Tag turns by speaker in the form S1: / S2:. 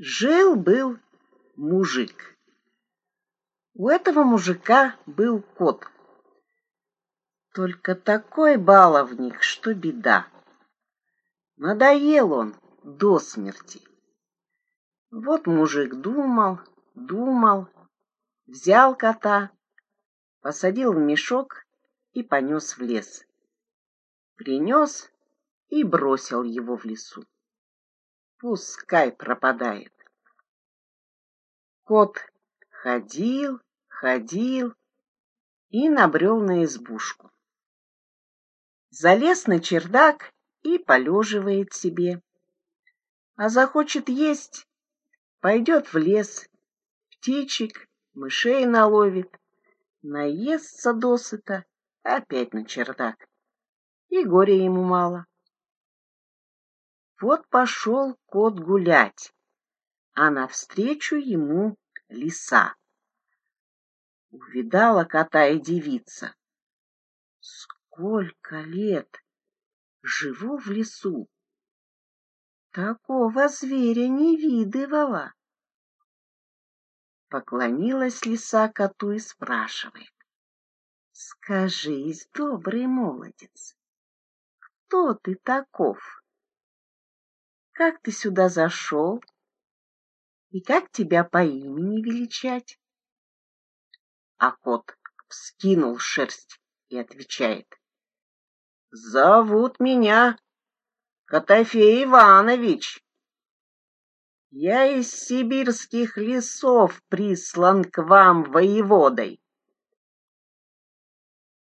S1: Жил-был мужик. У этого мужика был кот. Только такой баловник, что беда. Надоел он до смерти. Вот мужик думал, думал, взял кота, посадил в мешок и понес в лес. Принес и бросил его в лесу. Пускай пропадает. Кот ходил, ходил и набрел на избушку. Залез на чердак и полеживает себе. А захочет есть, пойдет в лес, птичек, мышей наловит, наестся досыта, опять на чердак. И горя ему мало. Вот пошел кот гулять, а навстречу ему лиса. Увидала кота и девица. Сколько лет живу в лесу, такого зверя не видывала. Поклонилась лиса коту и спрашивает. Скажись, добрый молодец, кто ты таков? Как ты сюда зашел? И как тебя по имени величать? А кот вскинул шерсть и отвечает. Зовут меня Котофей Иванович. Я из сибирских лесов прислан к вам воеводой.